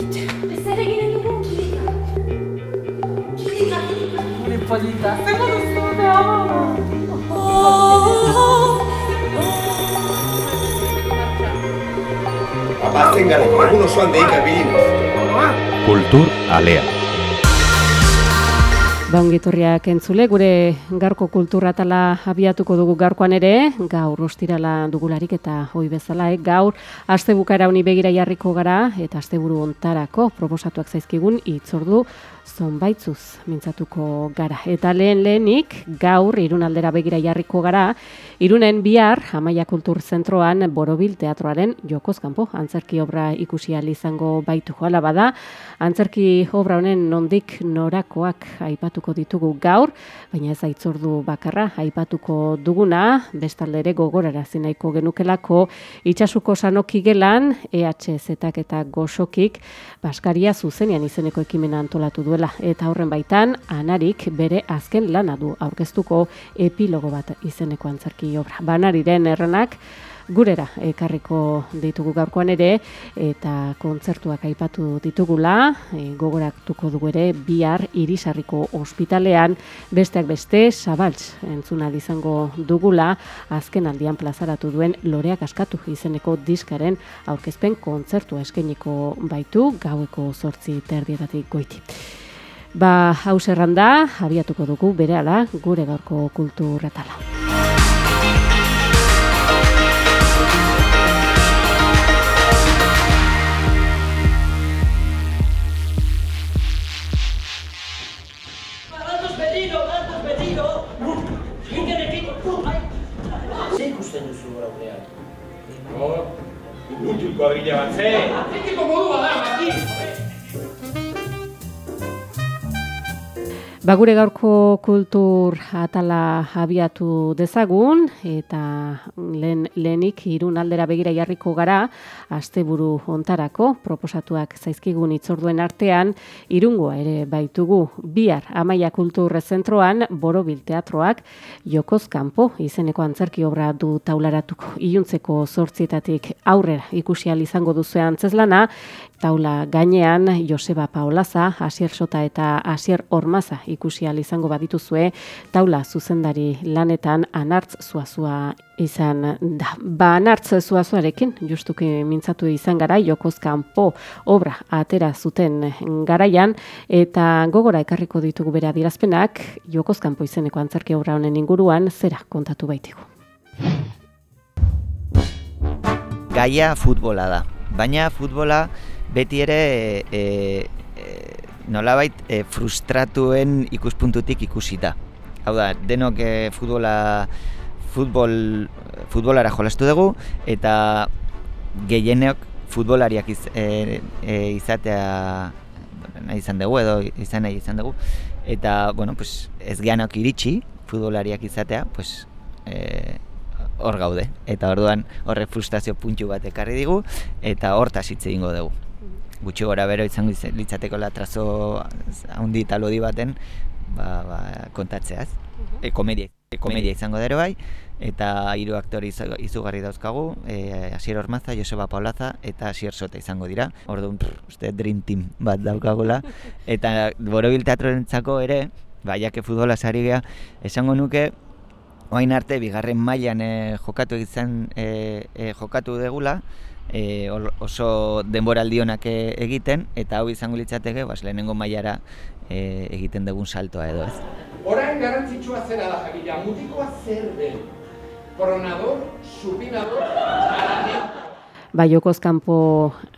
Ez ere ginen dugu kilika. Kilika, kilika. Gure polita, zer duzu da? Abatzen gara, egun osoan deika bilinez. Kultur Alea. Baungitorriak entzule, gure garko kulturatala abiatuko dugu gaurkoan ere, gaur ostirala dugularik eta hoi bezala, eh? gaur aste bukaera honi begira jarriko gara eta asteburu ontarako proposatuak zaizkigun itzordu zonbaitzuz mintzatuko gara. Eta lehen lehenik gaur irun aldera begira jarriko gara, irunen bihar Amaia Kultur Zentroan Borobil Teatroaren jokoz kanpo antzerki obra ikusi izango baitu joala bada, antzerki obra honen nondik norakoak aipatuko ditugu gaur, baina ez aitzordu bakarra aipatuko duguna, bestalde ere gogorara nahiko genukelako itxasuko sanoki gelan, EHZ-ak eta gosokik Baskaria zuzenean izeneko ekimena antolatu duela eta horren baitan anarik bere azken lana du aurkeztuko epilogo bat izeneko antzerki obra. Banariren erranak gurera ekarriko ditugu gaurkoan ere eta kontzertuak aipatu ditugula, e, gogoratuko dugu ere bihar irisarriko ospitalean besteak beste Sabaltz entzuna izango dugula azken aldian plazaratu duen loreak askatu izeneko diskaren aurkezpen kontzertua eskainiko baitu gaueko zortzi terdietatik goiti. Ba, hau da, abiatuko dugu berehala gure gaurko kulturatala. Gatos pedido, gatos pedido. Ikerekin, bai. Ze ikusten duzu aurrean? Oh, Mutil kuadrilla bat, Ba, gure gaurko kultur atala abiatu dezagun eta lehen, lehenik irun aldera begira jarriko gara asteburu ontarako proposatuak zaizkigun itzorduen artean irungoa ere baitugu. Bihar Amaia Kultur Zentroan Borobil Teatroak Jokoz Kanpo izeneko antzerki obra du taularatuko. Iluntzeko zortzietatik aurrera ikusi izango duzu antzezlana taula gainean Joseba Paolaza, Asier Sota eta Asier Ormaza ikusi izango badituzue taula zuzendari lanetan anartz zuazua izan da. Ba anartz zuazuarekin justuki mintzatu izan gara Jokoz Kanpo obra atera zuten garaian eta gogora ekarriko ditugu bere adierazpenak Jokoz Kanpo izeneko antzerki obra honen inguruan zera kontatu baitigu. gaia futbola da. Baina futbola beti ere e, e, nolabait e, frustratuen ikuspuntutik ikusita. Hau da, denok e, futbola futbol futbolara jolastu dugu eta gehienek futbolariak iz, e, e, izatea nahi izan dugu edo izan nahi izan dugu. Eta bueno, pues, ez geanok iritsi futbolariak izatea pues, e, hor gaude. Eta orduan horre frustrazio puntu bat ekarri digu eta hortaz hitz egingo dugu gutxi gora bero izango litzateko latrazo handi eta lodi baten ba, ba, kontatzeaz. E, komedia, e, komedia izango dero bai. Eta hiru aktore izu- izugarri dauzkagu e, Asier Ormaza, Joseba Paulaza eta Asier Sota izango dira. Orduan uste Dream Team bat daukagula. Eta Borobil Teatrorentzako ere baiake futbola sari gea esango nuke Oain arte, bigarren mailan e, jokatu izan e, e, jokatu degula, e, oso denboraldi onak e, egiten, eta hau izango litzateke, bas, lehenengo mailara e, egiten dugun saltoa edo ez. Orain garrantzitsua zera da jakila, mutikoa zer den? Koronador, supinador, arane, Ba, Jokoz kanpo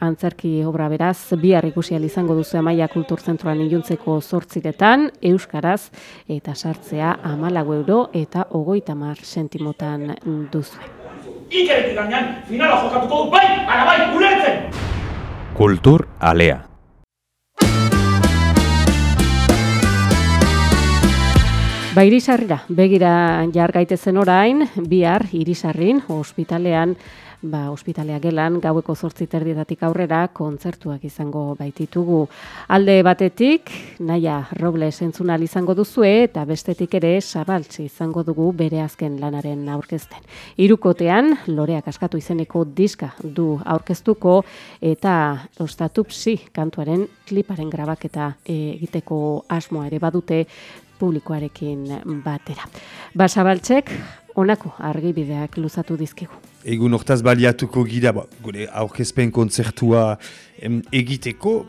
antzerki obra beraz, bihar ikusi izango duzu Amaia Kulturzentroan iluntzeko zortziretan, Euskaraz, eta sartzea amalago euro eta ogoita mar sentimotan duzu. Ikerekin gainean, finala jokatuko du, bai, ara bai, ulertzen! Kultur Alea. Ba, irisarrira, begira jar gaitezen orain, bihar irisarrin, ospitalean, ba, ospitalea gelan, gaueko zortzi terdietatik aurrera, kontzertuak izango baititugu. Alde batetik, naia Robles entzunal izango duzue, eta bestetik ere sabaltzi izango dugu bere azken lanaren aurkezten. Hirukotean loreak askatu izeneko diska du aurkeztuko, eta ostatupsi kantuaren kliparen grabaketa egiteko asmoa ere badute publikoarekin batera. Basabaltzek, honako argibideak luzatu dizkigu. Egun hortaz baliatuko gira, ba, gure aurkezpen kontzertua em, egiteko,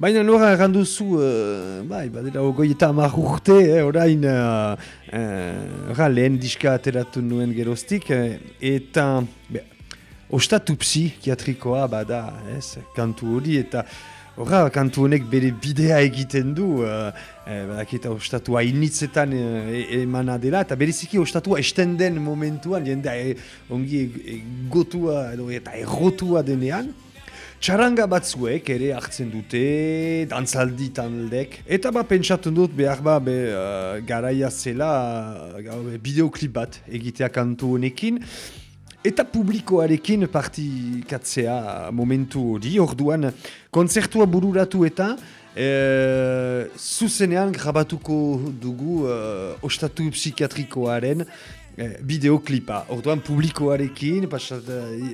Baina nora erranduzu, uh, bai, badera ogoi eta hamar urte, eh, orain, uh, uh, lehen diska ateratu nuen geroztik, eh, eta, be, ostatu psikiatrikoa bada, ez, kantu hori, eta Horra, kantu honek bere bidea egiten du, uh, uh, eta ostatua initzetan uh, emana dela, eta bereziki ostatua estenden momentuan, jendea e, ongi e, gotua edo, eta errotua denean, Txaranga batzuek ere hartzen dute, dantzaldi taldek, eta ba pentsatzen dut behar ba be, uh, garaia zela uh, bideoklip bat egitea kantu honekin, Eta publikoarekin partikatzea momentu hori, orduan kontzertua bururatu eta e, zuzenean grabatuko dugu e, ostatu psikiatrikoaren bideoklipa. Orduan publikoarekin pasat,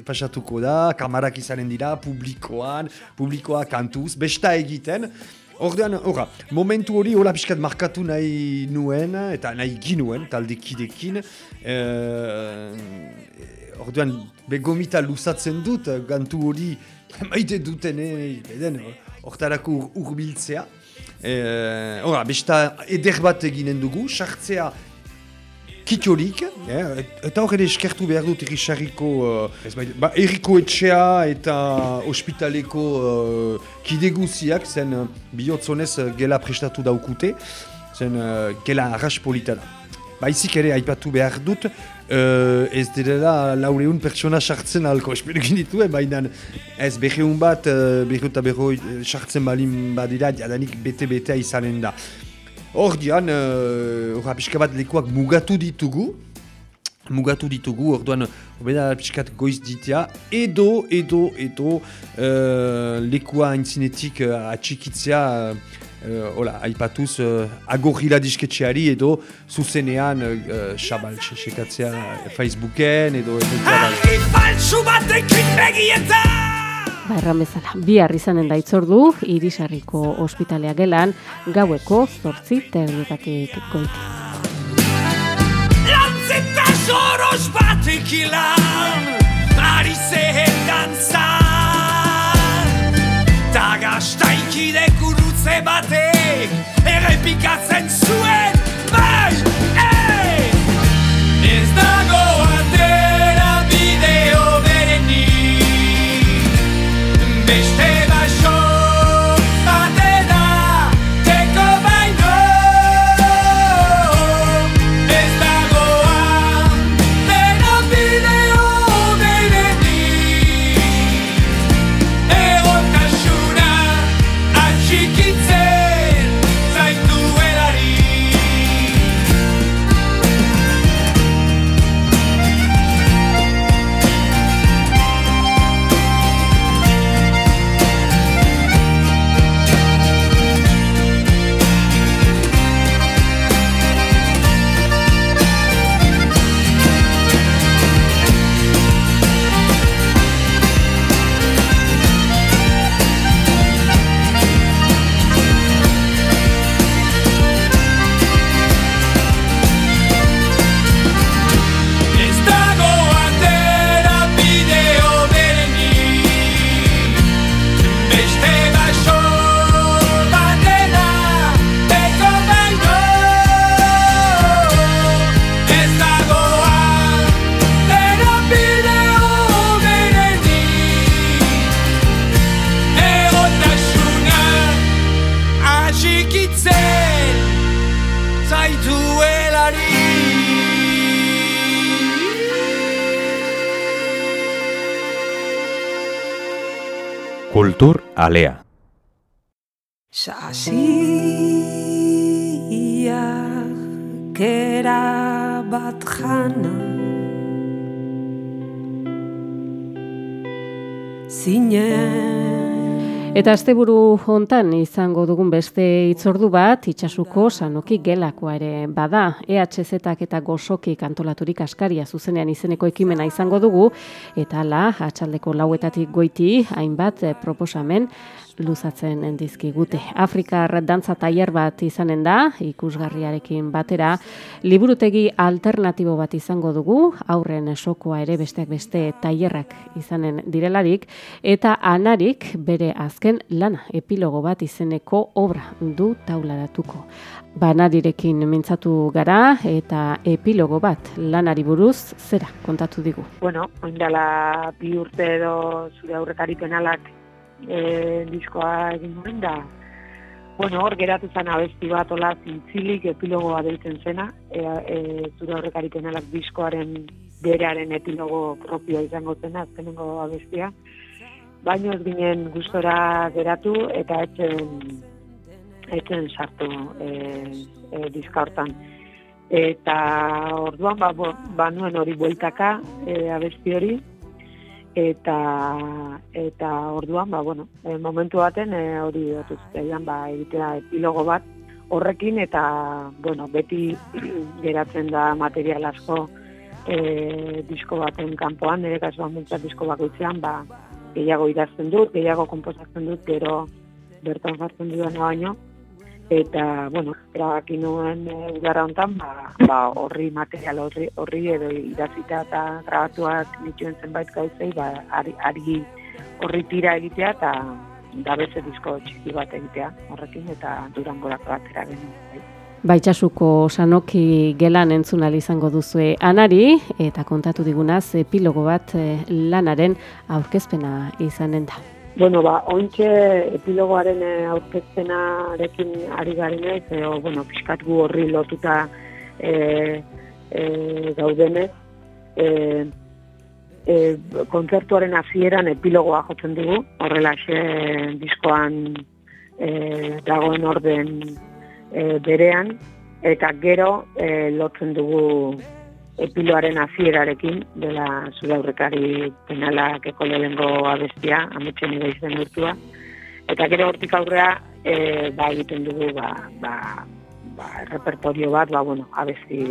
pasatuko da, kamarak izanen dira, publikoan, publikoa kantuz, besta egiten. Ordean, ora, momentu hori hola pixkat markatu nahi nuen, eta nahi ginuen, taldekidekin. E, orduan, begomita luzatzen dut, gantu hori maite duten, eden, hortarako urbiltzea. E, ora, besta eder bat eginen dugu, sartzea kitiolik, eh, eta hor ere eskertu behar dut errisarriko, uh, ba, erriko etxea eta ospitaleko uh, kideguziak, zen uh, bihotzonez uh, gela prestatu daukute, zen uh, gela arras politana. Baizik ere aipatu behar dut, uh, ez direla laureun pertsona sartzen alko esperekin dituen, baina ez berreun bat, uh, berreun eta berroi sartzen balin badira, jadanik bete-betea izanen da. Hor dian, uh, pixka bat lekuak mugatu ditugu, mugatu ditugu, orduan, obeda pixkat goiz ditea, edo, edo, edo, uh, lekua entzinetik uh, atxikitzea, uh, hola, aipatuz, uh, agorrila disketxeari, edo, zuzenean, uh, xabal, sekatzea Facebooken, edo, edo, Argi faltsu batekin begietan! Ba, erran bezala, bihar izanen da itzordu, irisarriko ospitalea gelan, gaueko zortzi terdietatik goiti. Lantzeta soros batek ilan, ari zehen dantzan. Ta gaztaikidek urutze batek, Kultur alea. Sasi kera bat jana zinen Eta asteburu hontan izango dugun beste hitzordu bat itsasuko sanoki gelakoa ere bada. EHZ-ak eta gosoki antolaturik askaria zuzenean izeneko ekimena izango dugu eta hala atxaldeko lauetatik goiti hainbat proposamen luzatzen dizkigute. Afrikar dantza tailer bat izanen da, ikusgarriarekin batera, liburutegi alternatibo bat izango dugu, aurren sokoa ere besteak beste tailerrak izanen direlarik, eta anarik bere azken lana epilogo bat izeneko obra du taularatuko. Banarirekin mintzatu gara eta epilogo bat lanari buruz zera kontatu digu. bueno, oindala bi urte edo zure aurrekari penalak e, diskoa egin nuen da, bueno, hor geratu zen abesti bat ola zintzilik epilogoa deitzen zena, e, e, zure aurrekari penalak diskoaren berearen epilogo propioa izango zena, azkenengo abestia, baino ez ginen gustora geratu eta etzen etzen sartu e, e, diska hortan. Eta orduan ba, bo, ba nuen hori bueltaka e, abesti hori, eta eta orduan ba bueno e, momentu baten e, hori dut ba egitea epilogo bat horrekin eta bueno beti geratzen da material asko e, disko baten kanpoan nire kasuan mintzat disko bakoitzean ba gehiago idazten dut gehiago konposatzen dut gero bertan jartzen dudana baino eta bueno erabaki nuen e, udara hontan ba, ba horri material horri, horri edo idazita eta grabatuak dituen zenbait gauzei ba ari, ari horri tira egitea eta da beste disko txiki bat egitea horrekin eta durangorako atera genuen. Bai. Baitxasuko sanoki gelan entzun ahal izango duzue anari eta kontatu digunaz epilogo bat eh, lanaren aurkezpena izanen da. Bueno, ba, ontxe epilogoaren eh, aurkezpenarekin ari garen ez, edo, bueno, pixkat gu horri lotuta e, e, gaudenez, e, e, kontzertuaren hasieran epilogoa jotzen dugu, horrela diskoan e, dagoen orden e, berean, eta gero e, lotzen dugu epiloaren hasierarekin dela zure aurrekari penalak eko lehengo abestia, ametxen ega izan urtua. Eta gero hortik aurrea, e, ba, egiten dugu, ba, ba, ba, repertorio bat, ba, bueno, abesti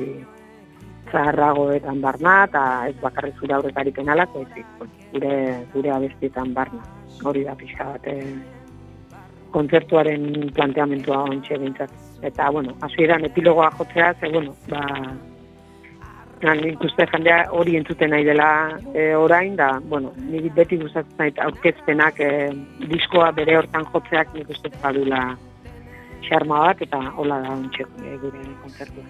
zaharragoetan barna, eta ez bakarri zure aurrekari penalak, baizik, gure, gure abestietan barna. Hori da pixka bat, e, kontzertuaren planteamentua ontxe bintzat. Eta, bueno, hasieran epilogoa jotzea, ze, bueno, ba, nik uste jendea hori entzuten nahi dela e, orain, da, bueno, nik beti gustatzen nahi aurkezpenak e, diskoa bere hortan jotzeak nik uste badula xarma bat, eta hola da ontsi e, gure kontzertua.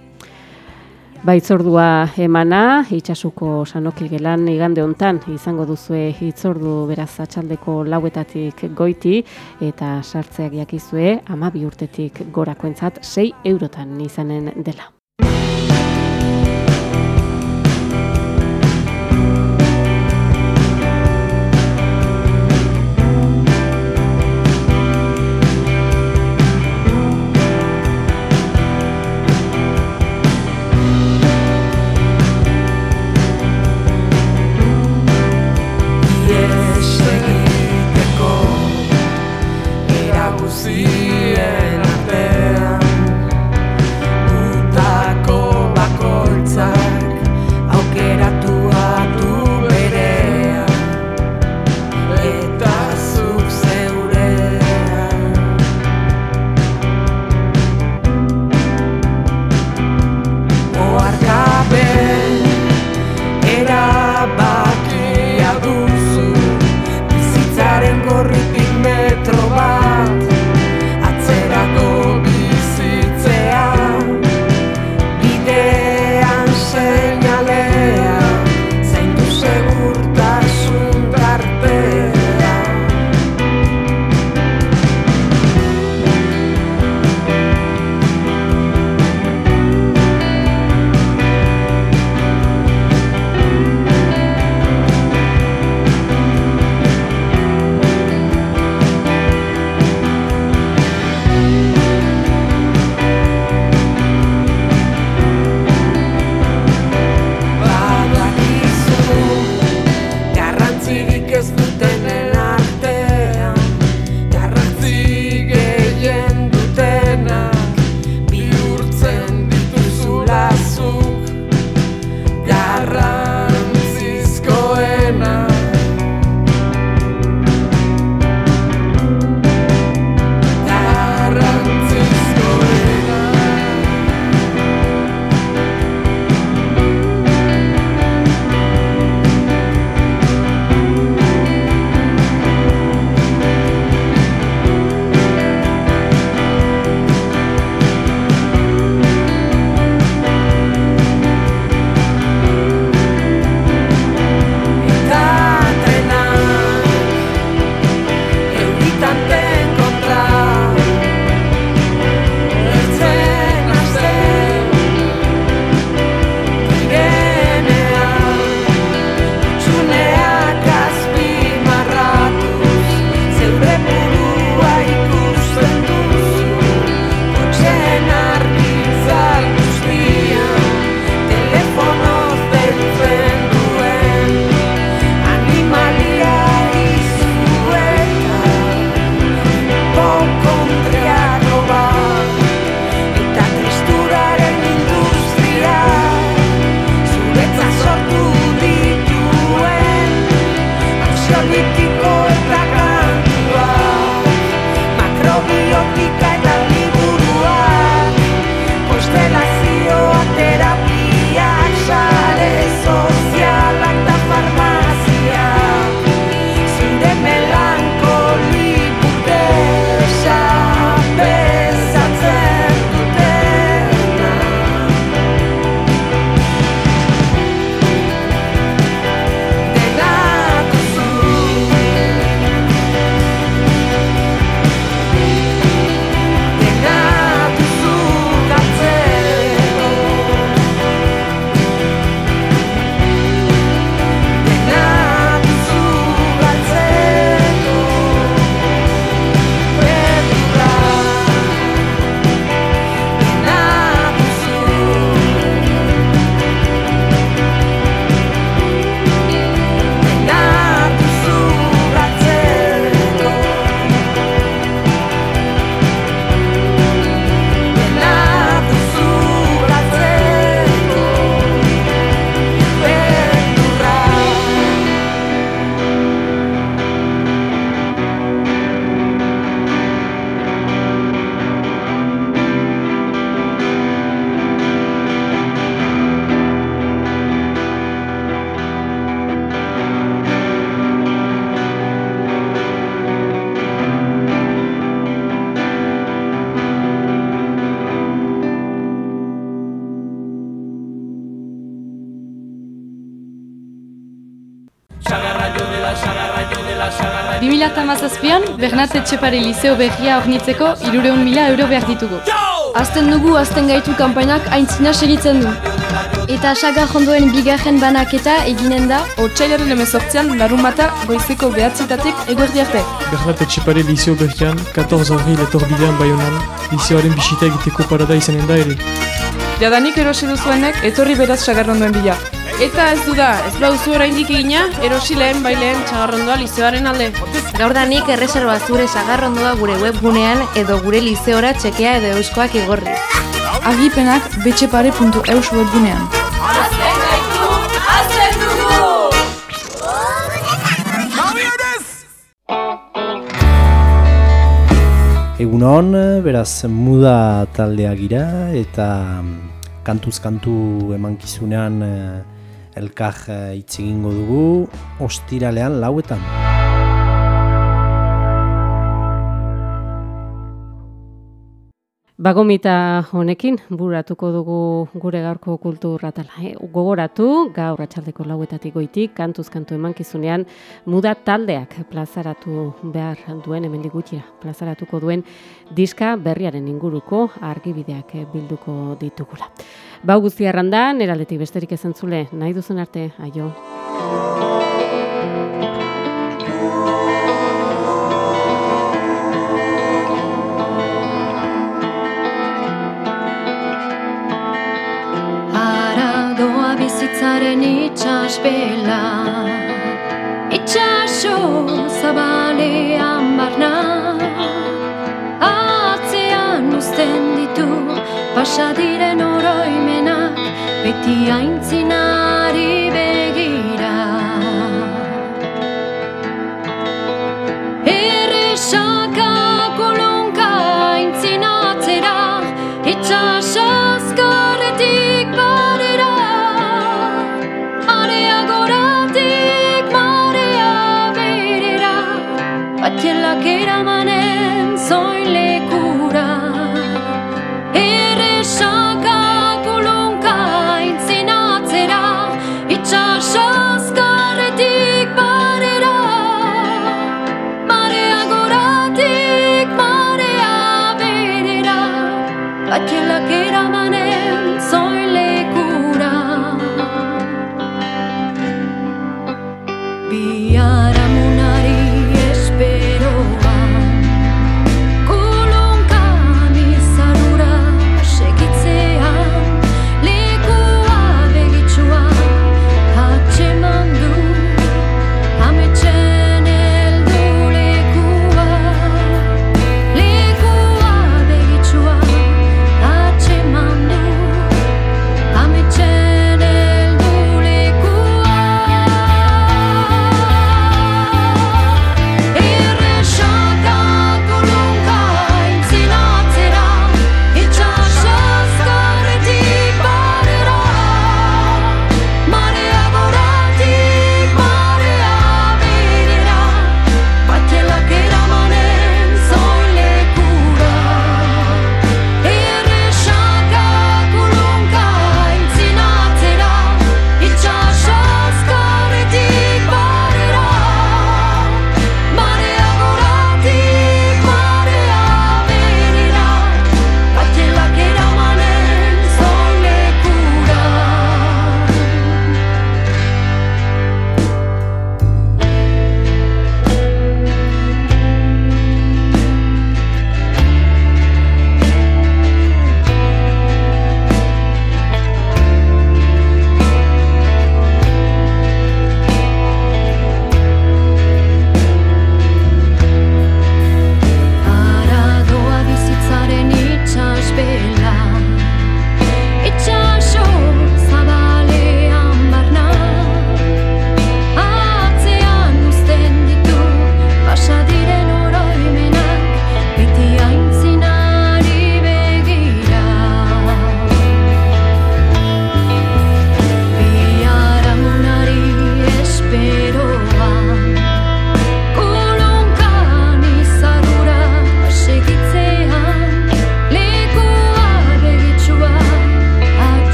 Baitzordua emana, itxasuko sanoki gelan igande hontan izango duzue hitzordu beraz atxaldeko lauetatik goiti eta sartzeak jakizue ama bi urtetik gorakoentzat 6 eurotan izanen dela. 2008an, Bernat Etxepare Liceo Berria hornitzeko irureun mila euro behar ditugu. Azten dugu azten gaitu kanpainak aintzina segitzen du. Eta saga jondoen bigarren banaketa eginen da Otsailaren emezortzean larumata goizeko behatzetatik eguerdi arte. Bernat Etxepare Liceo Berrian, 14 abril etorbidean baionan, liceoaren bisita egiteko parada izanen da ere. Jadanik erosi duzuenek etorri beraz sagarrondoen bila. Eta ez du da, ez bauzu oraindik egina, erosi lehen baileen sagarrondoa lizeoaren alde. Gaurdanik erreserba zure sagarrondoa gure webgunean edo gure lizeora txekea edo euskoak igorri. Agipenak betxepare.eus webgunean. Azten gaitu, azten dugu! Egunon, beraz muda taldea gira eta kantuz kantu emankizunean eh, elkar eh, hitz egingo dugu ostiralean lauetan. Bagomita honekin buratuko dugu gure gaurko kulturratala. Eh? Gogoratu, gaur atxaldeko lauetatik goitik, kantuz kantu emankizunean, muda taldeak plazaratu behar duen, hemen gutxira, plazaratuko duen diska berriaren inguruko argibideak bilduko ditugula. Bau guzti da, neraldetik besterik ezentzule, nahi duzen arte, aio. Hara doa bizitzaren itxaspela Itxaso zabalean barna Atzean uzten ditu pasadiren ti aintsina